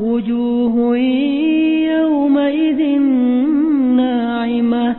وجوه يومئذ ناعمة.